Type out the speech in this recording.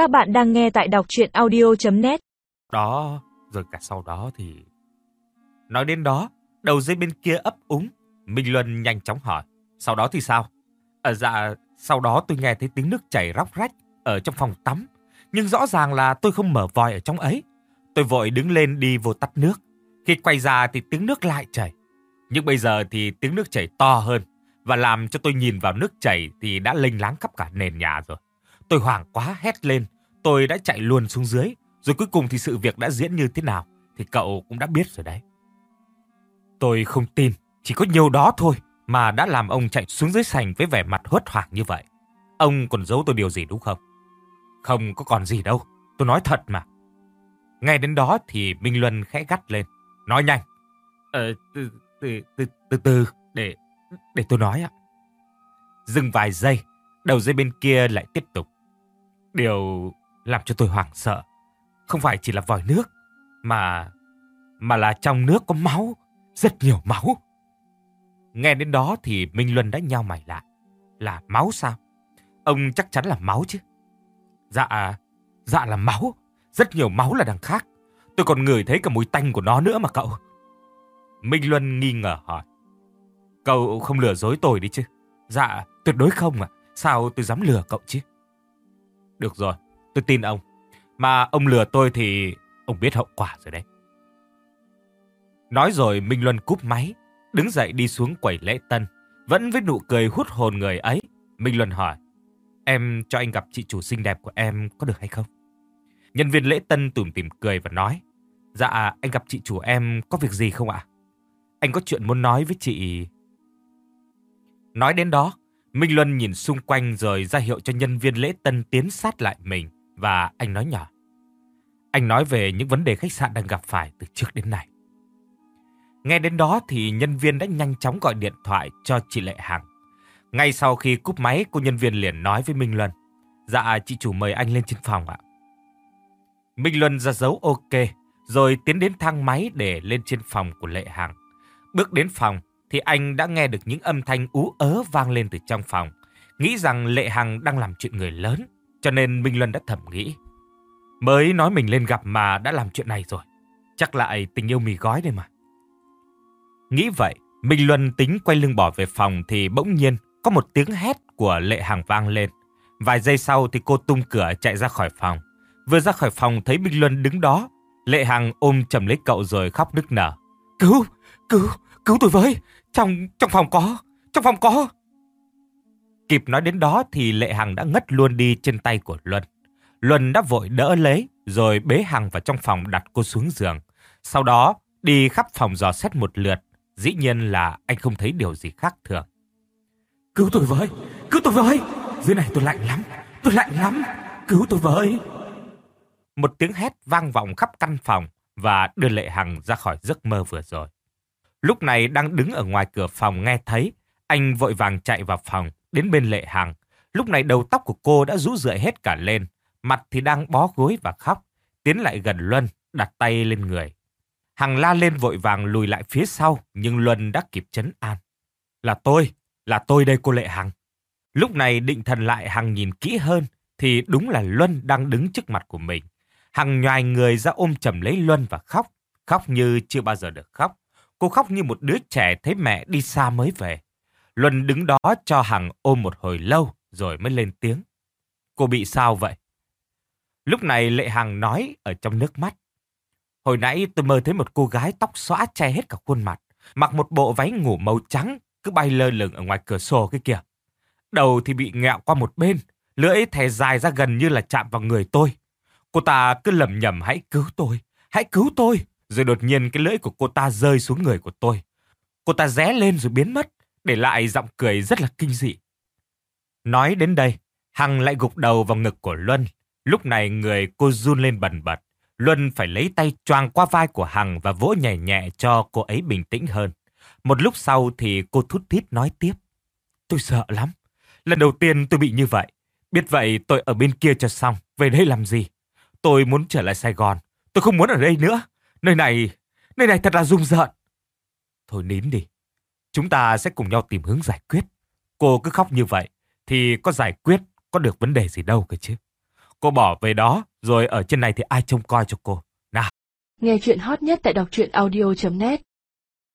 Các bạn đang nghe tại đọc chuyện audio.net Đó, rồi cả sau đó thì... Nói đến đó, đầu dây bên kia ấp úng. Minh Luân nhanh chóng hỏi. Sau đó thì sao? À, dạ, sau đó tôi nghe thấy tiếng nước chảy róc rách ở trong phòng tắm. Nhưng rõ ràng là tôi không mở vòi ở trong ấy. Tôi vội đứng lên đi vô tắt nước. Khi quay ra thì tiếng nước lại chảy. Nhưng bây giờ thì tiếng nước chảy to hơn. Và làm cho tôi nhìn vào nước chảy thì đã lênh láng khắp cả nền nhà rồi. Tôi hoảng quá hét lên. Tôi đã chạy luôn xuống dưới. Rồi cuối cùng thì sự việc đã diễn như thế nào thì cậu cũng đã biết rồi đấy. Tôi không tin, chỉ có nhiều đó thôi mà đã làm ông chạy xuống dưới sành với vẻ mặt hốt hoảng như vậy. Ông còn giấu tôi điều gì đúng không? Không có còn gì đâu, tôi nói thật mà. Ngay đến đó thì Minh Luân khẽ gắt lên, nói nhanh. Ờ, từ, từ, từ, từ, từ, để, để tôi nói ạ. Dừng vài giây, đầu dây bên kia lại tiếp tục. Điều làm cho tôi hoảng sợ, không phải chỉ là vòi nước, mà mà là trong nước có máu, rất nhiều máu. Nghe đến đó thì Minh Luân đã nhao mày lại. Là máu sao? Ông chắc chắn là máu chứ. Dạ, dạ là máu. Rất nhiều máu là đằng khác. Tôi còn ngửi thấy cả mùi tanh của nó nữa mà cậu. Minh Luân nghi ngờ hỏi. Cậu không lừa dối tôi đi chứ? Dạ, tuyệt đối không à. Sao tôi dám lừa cậu chứ? Được rồi, tôi tin ông. Mà ông lừa tôi thì ông biết hậu quả rồi đấy. Nói rồi Minh Luân cúp máy, đứng dậy đi xuống quầy lễ tân. Vẫn với nụ cười hút hồn người ấy, Minh Luân hỏi. Em cho anh gặp chị chủ xinh đẹp của em có được hay không? Nhân viên lễ tân tủm tỉm cười và nói. Dạ, anh gặp chị chủ em có việc gì không ạ? Anh có chuyện muốn nói với chị... Nói đến đó, Minh Luân nhìn xung quanh rồi ra hiệu cho nhân viên lễ tân tiến sát lại mình và anh nói nhỏ. Anh nói về những vấn đề khách sạn đang gặp phải từ trước đến nay. Nghe đến đó thì nhân viên đã nhanh chóng gọi điện thoại cho chị Lệ Hằng. Ngay sau khi cúp máy, cô nhân viên liền nói với Minh Luân. Dạ, chị chủ mời anh lên trên phòng ạ. Minh Luân ra dấu ok, rồi tiến đến thang máy để lên trên phòng của Lệ Hằng. Bước đến phòng thì anh đã nghe được những âm thanh ú ớ vang lên từ trong phòng. Nghĩ rằng Lệ Hằng đang làm chuyện người lớn, cho nên Minh Luân đã thầm nghĩ. Mới nói mình lên gặp mà đã làm chuyện này rồi. Chắc lại tình yêu mì gói đây mà. Nghĩ vậy, Minh Luân tính quay lưng bỏ về phòng thì bỗng nhiên có một tiếng hét của Lệ Hằng vang lên. Vài giây sau thì cô tung cửa chạy ra khỏi phòng. Vừa ra khỏi phòng thấy Minh Luân đứng đó. Lệ Hằng ôm chầm lấy cậu rồi khóc nức nở. Cứu, cứu, cứu tôi với. Trong, trong phòng có, trong phòng có. Kịp nói đến đó thì Lệ Hằng đã ngất luôn đi trên tay của Luân. Luân đã vội đỡ lấy rồi bế Hằng vào trong phòng đặt cô xuống giường. Sau đó đi khắp phòng dò xét một lượt Dĩ nhiên là anh không thấy điều gì khác thường. Cứu tôi với! Cứu tôi với! Dưới này tôi lạnh lắm! Tôi lạnh lắm! Cứu tôi với! Một tiếng hét vang vọng khắp căn phòng và đưa Lệ Hằng ra khỏi giấc mơ vừa rồi. Lúc này đang đứng ở ngoài cửa phòng nghe thấy, anh vội vàng chạy vào phòng, đến bên Lệ Hằng. Lúc này đầu tóc của cô đã rũ rượi hết cả lên, mặt thì đang bó gối và khóc. Tiến lại gần Luân, đặt tay lên người. Hằng la lên vội vàng lùi lại phía sau, nhưng Luân đã kịp chấn an. Là tôi, là tôi đây cô Lệ Hằng. Lúc này định thần lại Hằng nhìn kỹ hơn, thì đúng là Luân đang đứng trước mặt của mình. Hằng nhoài người ra ôm chầm lấy Luân và khóc, khóc như chưa bao giờ được khóc. Cô khóc như một đứa trẻ thấy mẹ đi xa mới về. Luân đứng đó cho Hằng ôm một hồi lâu rồi mới lên tiếng. Cô bị sao vậy? Lúc này Lệ Hằng nói ở trong nước mắt. Hồi nãy tôi mơ thấy một cô gái tóc xõa che hết cả khuôn mặt, mặc một bộ váy ngủ màu trắng, cứ bay lơ lửng ở ngoài cửa sổ cái kìa. Đầu thì bị ngẹo qua một bên, lưỡi thè dài ra gần như là chạm vào người tôi. Cô ta cứ lầm nhầm hãy cứu tôi, hãy cứu tôi. Rồi đột nhiên cái lưỡi của cô ta rơi xuống người của tôi. Cô ta ré lên rồi biến mất, để lại giọng cười rất là kinh dị. Nói đến đây, Hằng lại gục đầu vào ngực của Luân. Lúc này người cô run lên bần bật. Luân phải lấy tay choàng qua vai của Hằng và vỗ nhẹ nhẹ cho cô ấy bình tĩnh hơn. Một lúc sau thì cô thút thít nói tiếp. Tôi sợ lắm. Lần đầu tiên tôi bị như vậy. Biết vậy tôi ở bên kia cho xong. Về đây làm gì? Tôi muốn trở lại Sài Gòn. Tôi không muốn ở đây nữa. Nơi này, nơi này thật là rung rợn. Thôi nín đi. Chúng ta sẽ cùng nhau tìm hướng giải quyết. Cô cứ khóc như vậy thì có giải quyết, có được vấn đề gì đâu cơ chứ. cô bỏ về đó, rồi ở trên này thì ai trông coi cho cô. Nào. Nghe chuyện hot nhất tại đọc truyện audio.net